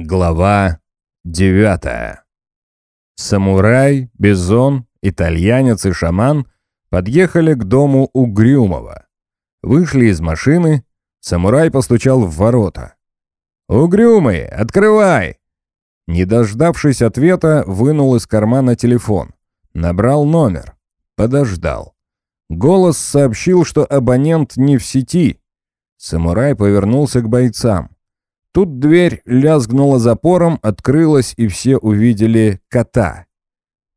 Глава 9 Самурай, Бизон, итальянец и шаман подъехали к дому Угрюмова. Вышли из машины, самурай постучал в ворота. «Угрюмый, открывай!» Не дождавшись ответа, вынул из кармана телефон. Набрал номер. Подождал. Голос сообщил, что абонент не в сети. Самурай повернулся к бойцам. Тут дверь лязгнула запором, открылась, и все увидели кота.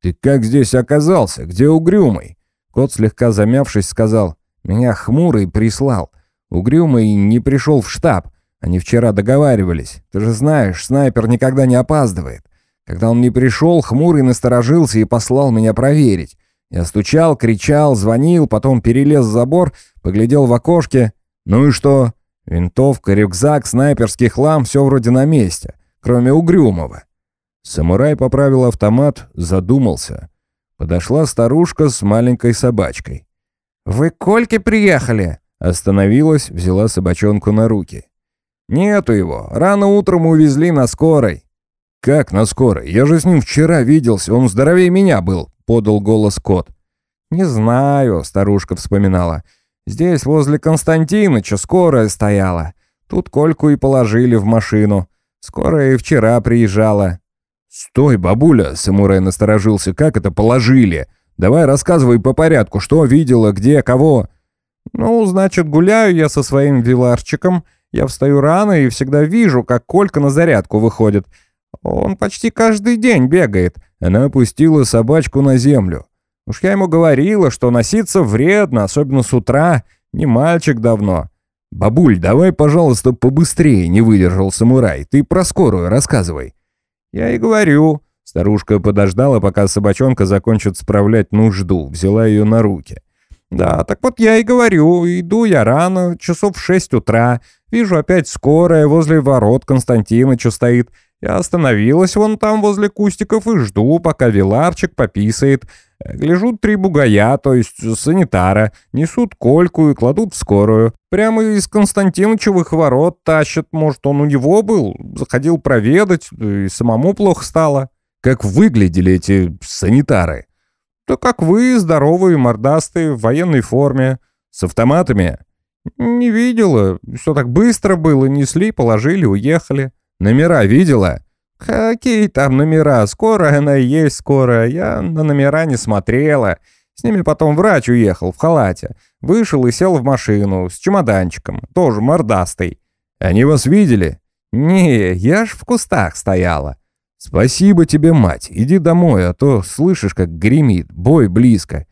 «Ты как здесь оказался? Где Угрюмый?» Кот, слегка замявшись, сказал, «Меня хмурый прислал. Угрюмый не пришел в штаб. Они вчера договаривались. Ты же знаешь, снайпер никогда не опаздывает. Когда он не пришел, хмурый насторожился и послал меня проверить. Я стучал, кричал, звонил, потом перелез забор, поглядел в окошке. Ну и что? Винтовка, рюкзак, снайперский хлам — все вроде на месте, кроме Угрюмова. Самурай поправил автомат, задумался. Подошла старушка с маленькой собачкой. «Вы к Кольке приехали?» Остановилась, взяла собачонку на руки. «Нету его. Рано утром увезли на скорой». «Как на скорой? Я же с ним вчера виделся. Он здоровее меня был», — подал голос кот. «Не знаю», — старушка вспоминала. Здесь возле Константиныча скорая стояла. Тут Кольку и положили в машину. Скорая и вчера приезжала». «Стой, бабуля!» — самурай насторожился. «Как это положили? Давай рассказывай по порядку, что видела, где, кого?» «Ну, значит, гуляю я со своим виларчиком. Я встаю рано и всегда вижу, как Колька на зарядку выходит. Он почти каждый день бегает». Она опустила собачку на землю. Уж я ему говорила, что носиться вредно, особенно с утра. Не мальчик давно. «Бабуль, давай, пожалуйста, побыстрее», — не выдержал самурай. «Ты про скорую рассказывай». «Я и говорю». Старушка подождала, пока собачонка закончит справлять нужду, взяла ее на руки. «Да, так вот я и говорю, иду я рано, часов в шесть утра, вижу опять скорая возле ворот Константиныча стоит. Я остановилась вон там возле кустиков и жду, пока Виларчик пописает. Гляжу, три бугая, то есть санитара, несут кольку и кладут в скорую. Прямо из Константиновичевых ворот тащат, может, он у него был, заходил проведать, и самому плохо стало. Как выглядели эти санитары? Да как вы, здоровые, мордастые, в военной форме, с автоматами. Не видела, все так быстро было, несли, положили, уехали. Номера видела? «Какие там номера? Скорая она и есть скорая. Я на номера не смотрела. С ними потом врач уехал в халате. Вышел и сел в машину с чемоданчиком, тоже мордастый. Они вас видели?» «Не, я ж в кустах стояла». «Спасибо тебе, мать. Иди домой, а то слышишь, как гремит. Бой близко.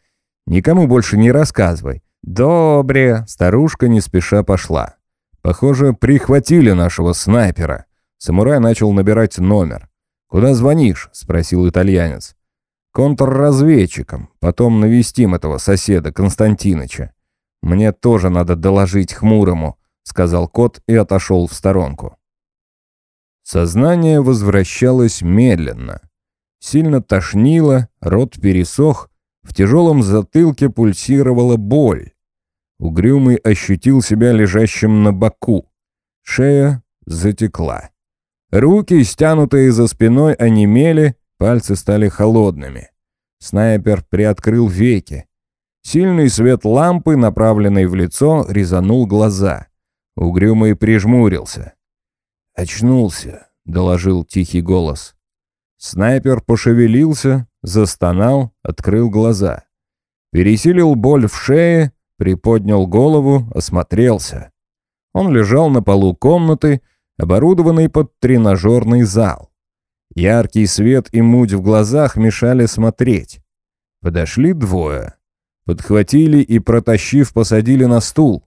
Никому больше не рассказывай». «Добре». Старушка не спеша пошла. «Похоже, прихватили нашего снайпера». Самурай начал набирать номер. «Куда звонишь?» — спросил итальянец. «Контрразведчиком. Потом навестим этого соседа Константиныча. Мне тоже надо доложить Хмурому», — сказал кот и отошел в сторонку. Сознание возвращалось медленно. Сильно тошнило, рот пересох, в тяжелом затылке пульсировала боль. Угрюмый ощутил себя лежащим на боку. Шея затекла. Руки, стянутые за спиной, онемели, пальцы стали холодными. Снайпер приоткрыл веки. Сильный свет лампы, направленный в лицо, резанул глаза. Угрюмый прижмурился. «Очнулся», — доложил тихий голос. Снайпер пошевелился, застонал, открыл глаза. Пересилил боль в шее, приподнял голову, осмотрелся. Он лежал на полу комнаты, оборудованный под тренажерный зал. Яркий свет и муть в глазах мешали смотреть. Подошли двое. Подхватили и, протащив, посадили на стул.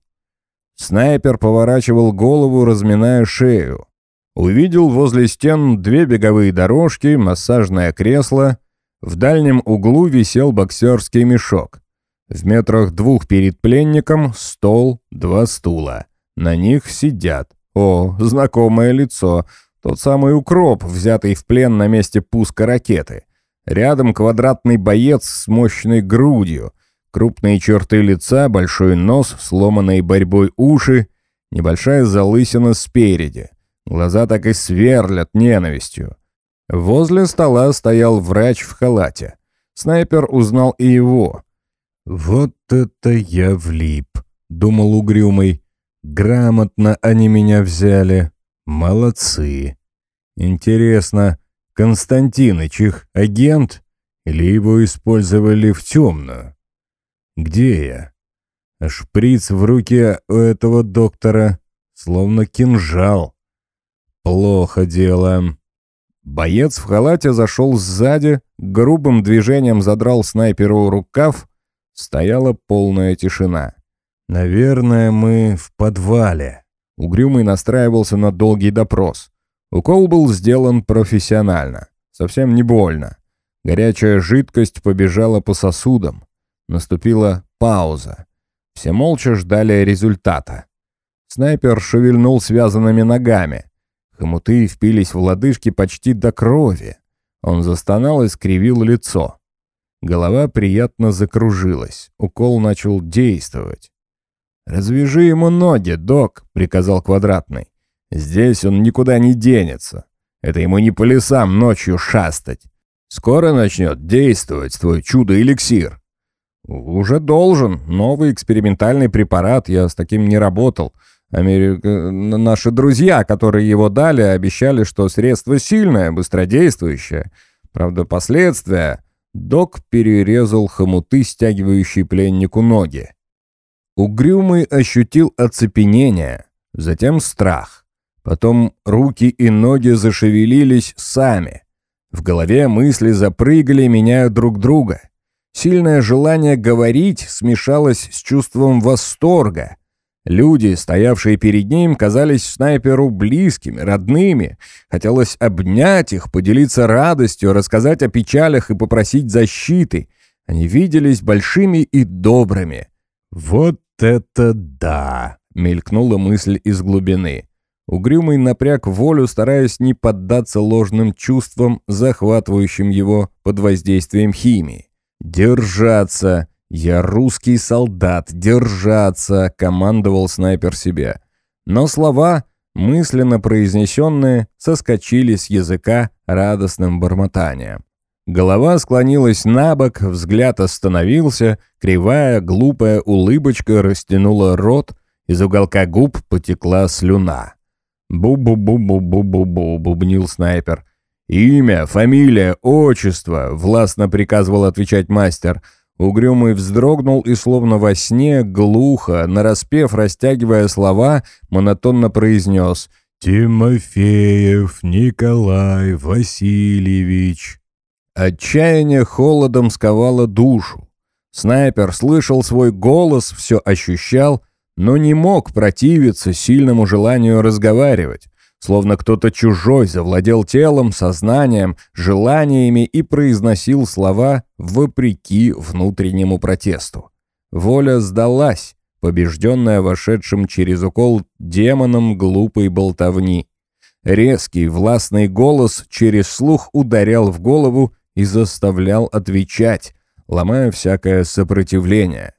Снайпер поворачивал голову, разминая шею. Увидел возле стен две беговые дорожки, массажное кресло. В дальнем углу висел боксерский мешок. В метрах двух перед пленником стол, два стула. На них сидят. О, знакомое лицо. Тот самый укроп, взятый в плен на месте пуска ракеты. Рядом квадратный боец с мощной грудью. Крупные черты лица, большой нос, сломанные борьбой уши, небольшая залысина спереди. Глаза так и сверлят ненавистью. Возле стола стоял врач в халате. Снайпер узнал и его. «Вот это я влип», — думал угрюмый. «Грамотно они меня взяли. Молодцы. Интересно, Константиныч их агент или его использовали в темную? Где я? А шприц в руке у этого доктора словно кинжал. Плохо дело. Боец в халате зашел сзади, грубым движением задрал снайперу рукав. Стояла полная тишина. «Наверное, мы в подвале». Угрюмый настраивался на долгий допрос. Укол был сделан профессионально. Совсем не больно. Горячая жидкость побежала по сосудам. Наступила пауза. Все молча ждали результата. Снайпер шевельнул связанными ногами. Хомуты впились в лодыжки почти до крови. Он застонал и скривил лицо. Голова приятно закружилась. Укол начал действовать. «Развяжи ему ноги, док», — приказал Квадратный. «Здесь он никуда не денется. Это ему не по лесам ночью шастать. Скоро начнет действовать твой чудо-эликсир». «Уже должен. Новый экспериментальный препарат. Я с таким не работал. Америка... Наши друзья, которые его дали, обещали, что средство сильное, быстродействующее. Правда, последствия... Док перерезал хомуты, стягивающие пленнику ноги. Угрюмый ощутил оцепенение, затем страх. Потом руки и ноги зашевелились сами. В голове мысли запрыгали, меняя друг друга. Сильное желание говорить смешалось с чувством восторга — Люди, стоявшие перед ним, казались снайперу близкими, родными. Хотелось обнять их, поделиться радостью, рассказать о печалях и попросить защиты. Они виделись большими и добрыми. «Вот это да!» — мелькнула мысль из глубины. Угрюмый напряг волю, стараясь не поддаться ложным чувствам, захватывающим его под воздействием химии. «Держаться!» «Я русский солдат, держаться!» — командовал снайпер себе. Но слова, мысленно произнесенные, соскочили с языка радостным бормотанием. Голова склонилась на бок, взгляд остановился, кривая, глупая улыбочка растянула рот, из уголка губ потекла слюна. «Бу-бу-бу-бу-бу-бу-бу», — бубнил снайпер. «Имя, фамилия, отчество», — властно приказывал отвечать мастер — Угрюмый вздрогнул и словно во сне, глухо, нараспев, растягивая слова, монотонно произнес «Тимофеев Николай Васильевич». Отчаяние холодом сковало душу. Снайпер слышал свой голос, все ощущал, но не мог противиться сильному желанию разговаривать словно кто-то чужой завладел телом, сознанием, желаниями и произносил слова вопреки внутреннему протесту. Воля сдалась, побежденная вошедшим через укол демоном глупой болтовни. Резкий властный голос через слух ударял в голову и заставлял отвечать, ломая всякое сопротивление.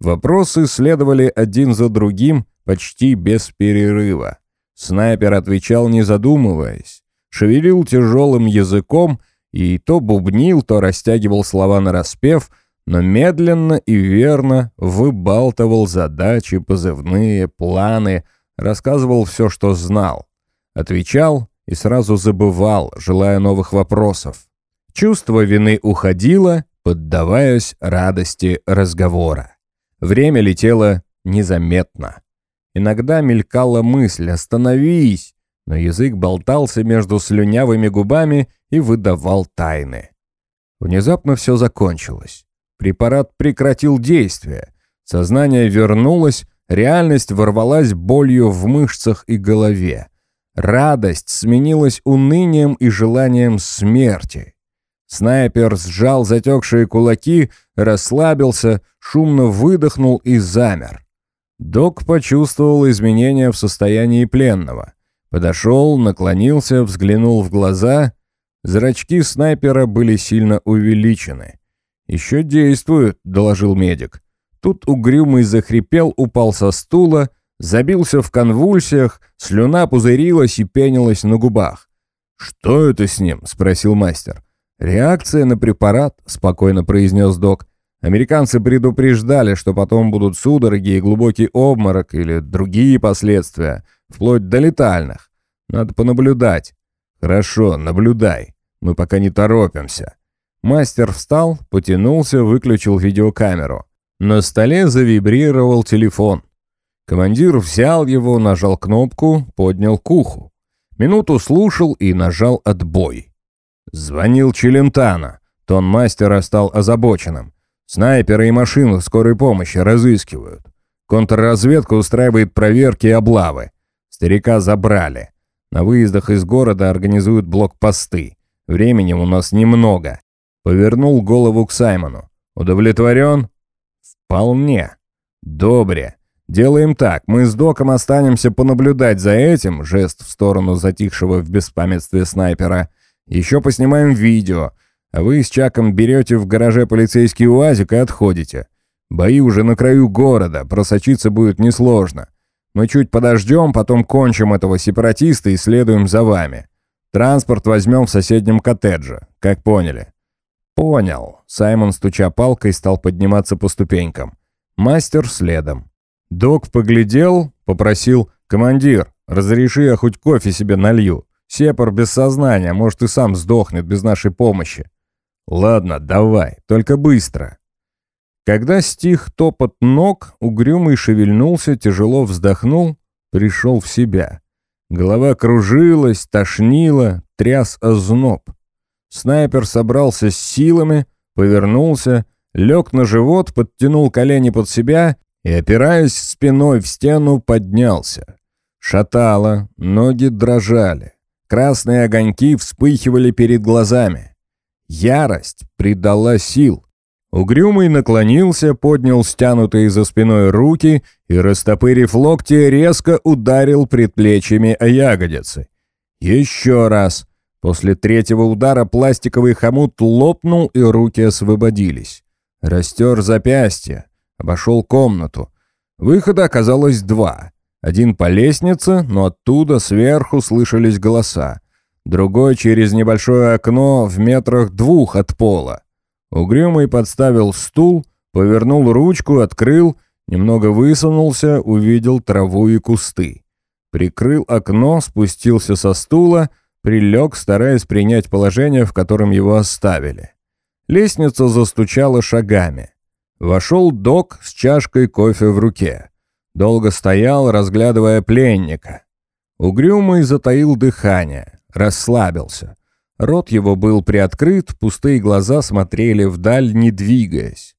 Вопросы следовали один за другим почти без перерыва. Снайпер отвечал, не задумываясь. Шевелил тяжелым языком и то бубнил, то растягивал слова на распев, но медленно и верно выбалтывал задачи, позывные, планы, рассказывал все, что знал. Отвечал и сразу забывал, желая новых вопросов. Чувство вины уходило, поддаваясь радости разговора. Время летело незаметно. Иногда мелькала мысль «Остановись!», но язык болтался между слюнявыми губами и выдавал тайны. Внезапно все закончилось. Препарат прекратил действие. Сознание вернулось, реальность ворвалась болью в мышцах и голове. Радость сменилась унынием и желанием смерти. Снайпер сжал затекшие кулаки, расслабился, шумно выдохнул и замер. Док почувствовал изменения в состоянии пленного. Подошел, наклонился, взглянул в глаза. Зрачки снайпера были сильно увеличены. «Еще действуют», — доложил медик. Тут угрюмый захрипел, упал со стула, забился в конвульсиях, слюна пузырилась и пенилась на губах. «Что это с ним?» — спросил мастер. «Реакция на препарат», — спокойно произнес док. «Американцы предупреждали, что потом будут судороги и глубокий обморок или другие последствия, вплоть до летальных. Надо понаблюдать». «Хорошо, наблюдай. Мы пока не торопимся». Мастер встал, потянулся, выключил видеокамеру. На столе завибрировал телефон. Командир взял его, нажал кнопку, поднял к уху. Минуту слушал и нажал «отбой». Звонил Челентано. Тон мастера стал озабоченным. Снайперы и машины скорой помощи разыскивают. Контрразведка устраивает проверки и облавы. Старика забрали. На выездах из города организуют блокпосты. Времени у нас немного. Повернул голову к Саймону. Удовлетворен? Вполне. Добре. Делаем так. Мы с Доком останемся понаблюдать за этим, жест в сторону затихшего в беспамятстве снайпера. Еще поснимаем видео. А вы с Чаком берете в гараже полицейский УАЗик и отходите. Бои уже на краю города, просочиться будет несложно. Мы чуть подождем, потом кончим этого сепаратиста и следуем за вами. Транспорт возьмем в соседнем коттедже, как поняли». «Понял». Саймон, стуча палкой, стал подниматься по ступенькам. Мастер следом. Док поглядел, попросил «Командир, разреши я хоть кофе себе налью. Сепар без сознания, может и сам сдохнет без нашей помощи». «Ладно, давай, только быстро». Когда стих топот ног, угрюмый шевельнулся, тяжело вздохнул, пришел в себя. Голова кружилась, тошнила, тряс озноб. Снайпер собрался с силами, повернулся, лег на живот, подтянул колени под себя и, опираясь спиной в стену, поднялся. Шатало, ноги дрожали. Красные огоньки вспыхивали перед глазами. Ярость придала сил. Угрюмый наклонился, поднял стянутые за спиной руки и, растопырив локти, резко ударил предплечьями о ягодицы. Еще раз. После третьего удара пластиковый хомут лопнул, и руки освободились. Растер запястье, обошел комнату. Выхода оказалось два. Один по лестнице, но оттуда сверху слышались голоса. Другой через небольшое окно в метрах двух от пола. Угрюмый подставил стул, повернул ручку, открыл, немного высунулся, увидел траву и кусты. Прикрыл окно, спустился со стула, прилег, стараясь принять положение, в котором его оставили. Лестница застучала шагами. Вошел док с чашкой кофе в руке. Долго стоял, разглядывая пленника. Угрюмый затаил дыхание, расслабился. Рот его был приоткрыт, пустые глаза смотрели вдаль, не двигаясь.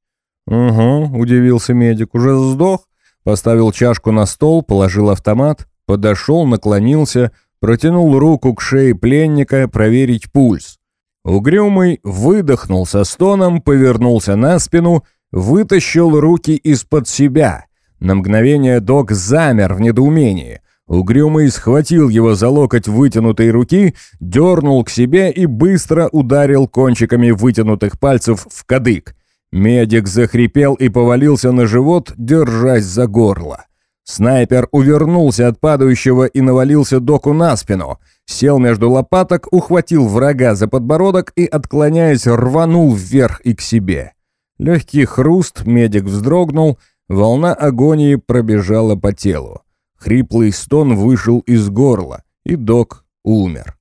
«Угу», — удивился медик, — «уже сдох?» Поставил чашку на стол, положил автомат, подошел, наклонился, протянул руку к шее пленника проверить пульс. Угрюмый выдохнул со стоном, повернулся на спину, вытащил руки из-под себя. На мгновение док замер в недоумении. Угрюмый схватил его за локоть вытянутой руки, дернул к себе и быстро ударил кончиками вытянутых пальцев в кадык. Медик захрипел и повалился на живот, держась за горло. Снайпер увернулся от падающего и навалился доку на спину. Сел между лопаток, ухватил врага за подбородок и, отклоняясь, рванул вверх и к себе. Легкий хруст, медик вздрогнул, волна агонии пробежала по телу. Хриплый стон вышел из горла, и док умер.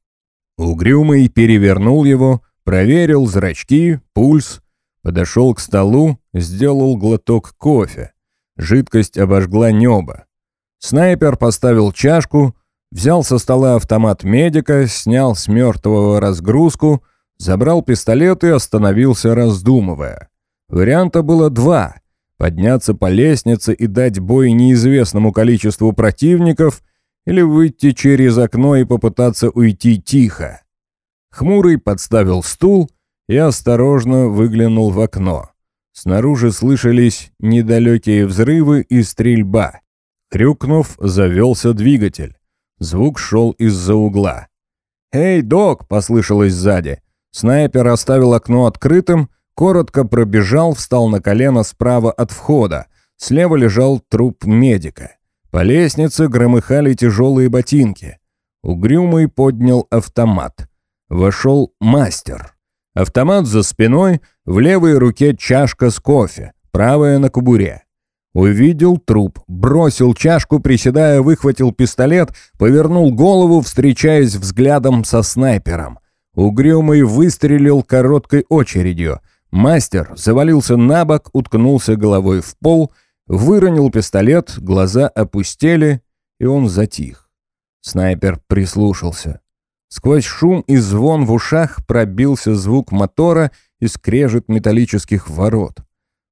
Угрюмый перевернул его, проверил зрачки, пульс, подошел к столу, сделал глоток кофе. Жидкость обожгла небо. Снайпер поставил чашку, взял со стола автомат медика, снял с мертвого разгрузку, забрал пистолет и остановился, раздумывая. Варианта было два подняться по лестнице и дать бой неизвестному количеству противников или выйти через окно и попытаться уйти тихо. Хмурый подставил стул и осторожно выглянул в окно. Снаружи слышались недалекие взрывы и стрельба. Крюкнув, завелся двигатель. Звук шел из-за угла. «Эй, док!» — послышалось сзади. Снайпер оставил окно открытым, Коротко пробежал, встал на колено справа от входа. Слева лежал труп медика. По лестнице громыхали тяжелые ботинки. Угрюмый поднял автомат. Вошел мастер. Автомат за спиной, в левой руке чашка с кофе, правая на кобуре. Увидел труп, бросил чашку, приседая, выхватил пистолет, повернул голову, встречаясь взглядом со снайпером. Угрюмый выстрелил короткой очередью. Мастер завалился на бок, уткнулся головой в пол, выронил пистолет, глаза опустели, и он затих. Снайпер прислушался. Сквозь шум и звон в ушах пробился звук мотора и скрежет металлических ворот.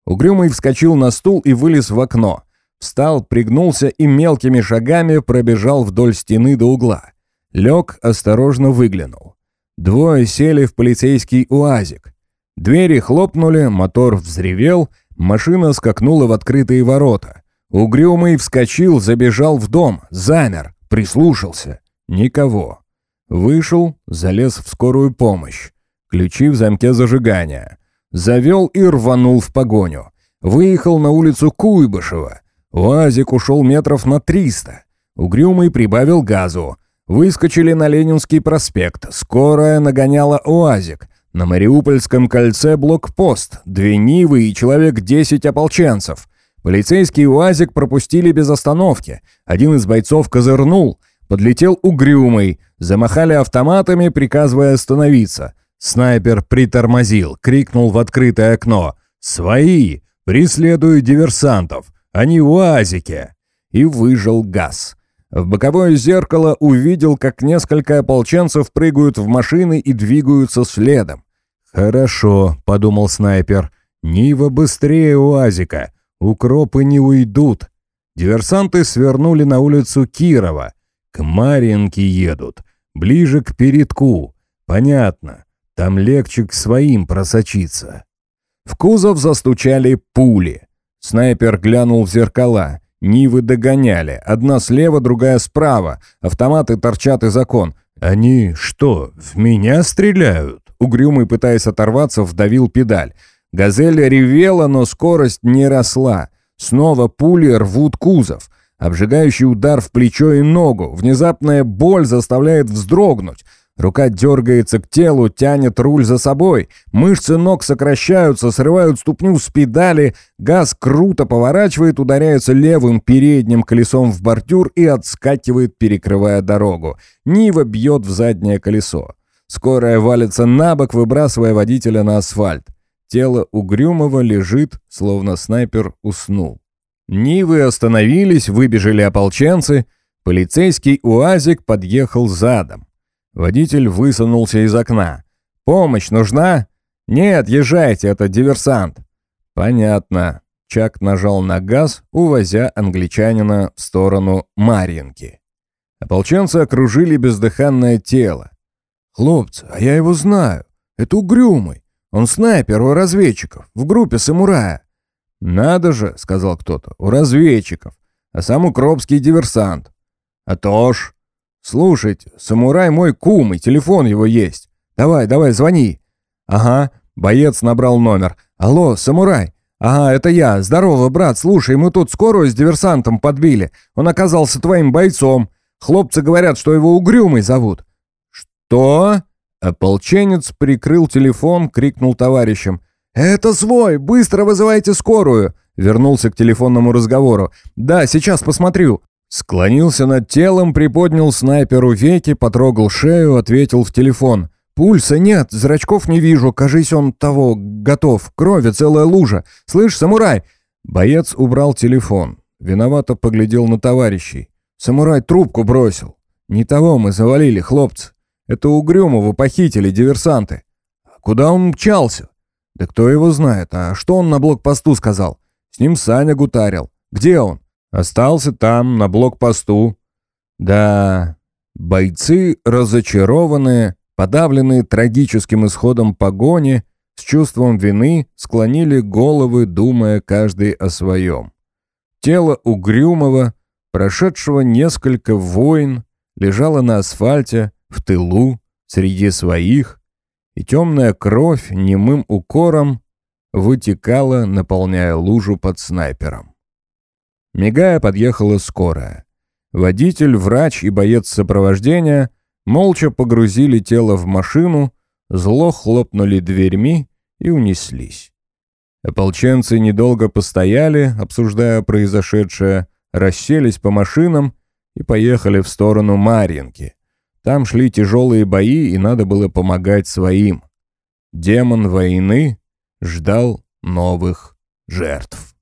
Угрюмый вскочил на стул и вылез в окно. Встал, пригнулся и мелкими шагами пробежал вдоль стены до угла. Лег, осторожно выглянул. Двое сели в полицейский уазик. Двери хлопнули, мотор взревел, машина скакнула в открытые ворота. Угрюмый вскочил, забежал в дом, замер, прислушался. Никого. Вышел, залез в скорую помощь. Ключи в замке зажигания. Завел и рванул в погоню. Выехал на улицу Куйбышева. УАЗик ушел метров на триста. Угрюмый прибавил газу. Выскочили на Ленинский проспект. Скорая нагоняла УАЗик. На Мариупольском кольце блокпост. Две Нивы и человек десять ополченцев. Полицейский УАЗик пропустили без остановки. Один из бойцов козырнул. Подлетел угрюмый. Замахали автоматами, приказывая остановиться. Снайпер притормозил, крикнул в открытое окно. «Свои! Преследуют диверсантов! Они в УАЗике!» И выжил газ. В боковое зеркало увидел, как несколько ополченцев прыгают в машины и двигаются следом. «Хорошо», — подумал снайпер. «Нива быстрее УАЗика. Укропы не уйдут». Диверсанты свернули на улицу Кирова. К Марьинке едут. Ближе к передку. Понятно. Там легче к своим просочиться. В кузов застучали пули. Снайпер глянул в зеркала. Нивы догоняли. Одна слева, другая справа. Автоматы торчат из окон. Они что, в меня стреляют? Угрюмый, пытаясь оторваться, вдавил педаль. Газель ревела, но скорость не росла. Снова пули рвут кузов. Обжигающий удар в плечо и ногу. Внезапная боль заставляет вздрогнуть. Рука дергается к телу, тянет руль за собой. Мышцы ног сокращаются, срывают ступню с педали. Газ круто поворачивает, ударяется левым передним колесом в бордюр и отскакивает, перекрывая дорогу. Нива бьет в заднее колесо. Скорая валится на бок, выбрасывая водителя на асфальт. Тело Угрюмого лежит, словно снайпер уснул. Нивы остановились, выбежали ополченцы. Полицейский УАЗик подъехал задом. Водитель высунулся из окна. «Помощь нужна?» «Нет, езжайте, это диверсант». «Понятно». Чак нажал на газ, увозя англичанина в сторону Марьинки. Ополченцы окружили бездыханное тело. «Хлопцы, а я его знаю. Это Угрюмый. Он снайпер у разведчиков, в группе самурая». «Надо же», — сказал кто-то, — «у разведчиков, а сам Укропский диверсант». «А то ж», «Слушайте, самурай мой кум, и телефон его есть. Давай, давай, звони». «Ага», — боец набрал номер. «Алло, самурай». «Ага, это я. Здорово, брат. Слушай, мы тут скорую с диверсантом подбили. Он оказался твоим бойцом. Хлопцы говорят, что его Угрюмый зовут». «Что?» Ополченец прикрыл телефон, крикнул товарищам. «Это свой! Быстро вызывайте скорую!» Вернулся к телефонному разговору. «Да, сейчас посмотрю». Склонился над телом, приподнял снайперу веки, потрогал шею, ответил в телефон. «Пульса нет, зрачков не вижу, кажись, он того, готов. Крови целая лужа. Слышь, самурай!» Боец убрал телефон. Виновато поглядел на товарищей. Самурай трубку бросил. «Не того мы завалили, хлопцы. Это Угрюмова похитили диверсанты. А куда он мчался?» «Да кто его знает, а что он на блокпосту сказал?» «С ним Саня гутарил. Где он?» Остался там, на блокпосту. Да, бойцы разочарованные, подавленные трагическим исходом погони, с чувством вины склонили головы, думая каждый о своем. Тело угрюмого, прошедшего несколько войн, лежало на асфальте, в тылу, среди своих, и темная кровь немым укором вытекала, наполняя лужу под снайпером. Мигая подъехала скорая. Водитель, врач и боец сопровождения молча погрузили тело в машину, зло хлопнули дверьми и унеслись. Ополченцы недолго постояли, обсуждая произошедшее, расселись по машинам и поехали в сторону Марьинки. Там шли тяжелые бои, и надо было помогать своим. Демон войны ждал новых жертв.